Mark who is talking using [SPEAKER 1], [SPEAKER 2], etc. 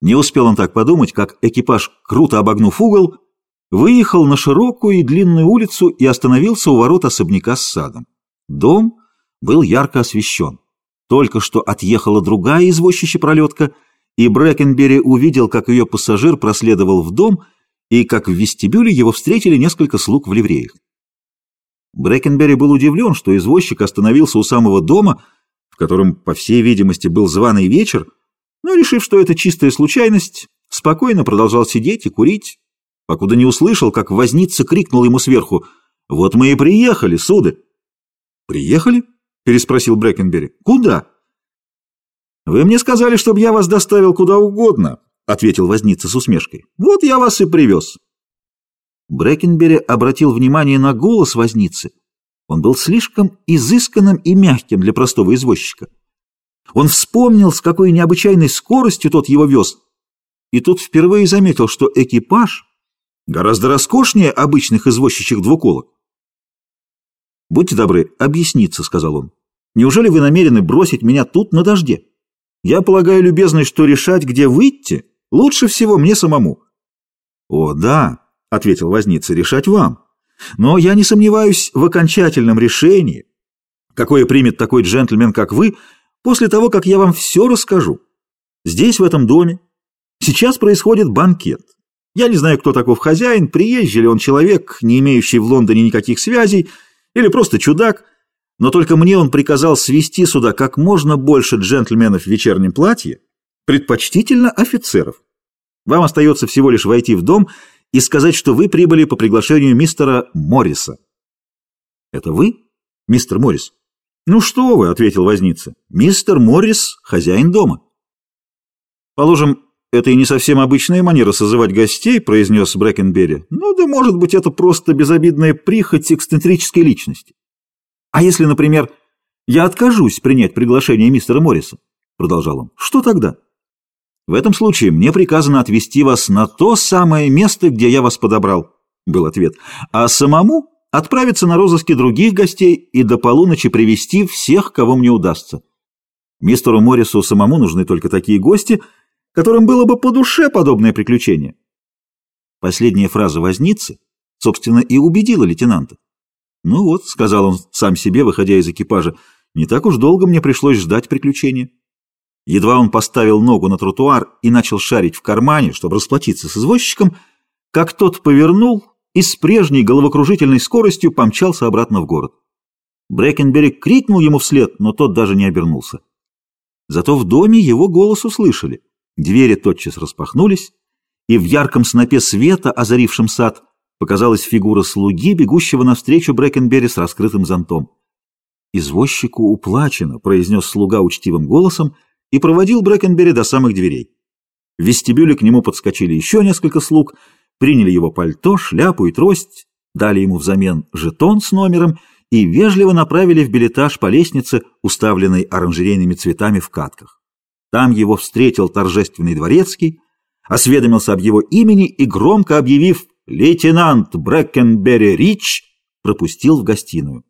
[SPEAKER 1] Не успел он так подумать, как экипаж, круто обогнув угол, выехал на широкую и длинную улицу и остановился у ворот особняка с садом. Дом был ярко освещен. Только что отъехала другая извозчища пролетка, и Брэкенбери увидел, как ее пассажир проследовал в дом, и как в вестибюле его встретили несколько слуг в ливреях. Брэкенбери был удивлен, что извозчик остановился у самого дома, в котором, по всей видимости, был званый вечер, но, решив, что это чистая случайность, спокойно продолжал сидеть и курить, покуда не услышал, как возница крикнул ему сверху «Вот мы и приехали, суды!» «Приехали?» — переспросил Брэкенбери. «Куда?» «Вы мне сказали, чтобы я вас доставил куда угодно», — ответил возница с усмешкой. «Вот я вас и привез». Брэкенбери обратил внимание на голос возницы. Он был слишком изысканным и мягким для простого извозчика. Он вспомнил, с какой необычайной скоростью тот его вез, и тут впервые заметил, что экипаж гораздо роскошнее обычных извозчичьих двуколок. «Будьте добры, объясниться», — сказал он. «Неужели вы намерены бросить меня тут на дожде? Я полагаю, любезный, что решать, где выйти, лучше всего мне самому». «О, да», — ответил возница, — «решать вам. Но я не сомневаюсь в окончательном решении, какое примет такой джентльмен, как вы, после того, как я вам все расскажу. Здесь, в этом доме, сейчас происходит банкет. Я не знаю, кто таков хозяин, приезжий ли он человек, не имеющий в Лондоне никаких связей, или просто чудак, но только мне он приказал свести сюда как можно больше джентльменов в вечернем платье, предпочтительно офицеров. Вам остается всего лишь войти в дом и сказать, что вы прибыли по приглашению мистера Морриса. Это вы, мистер Моррис? Ну что вы, ответил возница. Мистер Моррис – хозяин дома. Положим, это и не совсем обычная манера созывать гостей, произнес Брэкенберри. Ну да может быть это просто безобидная прихоть эксцентрической личности. А если, например, я откажусь принять приглашение мистера Морриса, продолжал он, что тогда? В этом случае мне приказано отвезти вас на то самое место, где я вас подобрал, был ответ, а самому отправиться на розыски других гостей и до полуночи привести всех, кого мне удастся. Мистеру Моррису самому нужны только такие гости – которым было бы по душе подобное приключение. Последняя фраза возницы, собственно, и убедила лейтенанта. «Ну вот», — сказал он сам себе, выходя из экипажа, — «не так уж долго мне пришлось ждать приключения». Едва он поставил ногу на тротуар и начал шарить в кармане, чтобы расплатиться с извозчиком, как тот повернул и с прежней головокружительной скоростью помчался обратно в город. Брэкенберри крикнул ему вслед, но тот даже не обернулся. Зато в доме его голос услышали. Двери тотчас распахнулись, и в ярком снопе света, озарившем сад, показалась фигура слуги, бегущего навстречу Брэкенберри с раскрытым зонтом. «Извозчику уплачено», — произнес слуга учтивым голосом и проводил Брэкенберри до самых дверей. В вестибюле к нему подскочили еще несколько слуг, приняли его пальто, шляпу и трость, дали ему взамен жетон с номером и вежливо направили в билетаж по лестнице, уставленной оранжерейными цветами в катках. Там его встретил торжественный дворецкий, осведомился об его имени и, громко объявив «Лейтенант Брэкенберри Рич», пропустил в гостиную.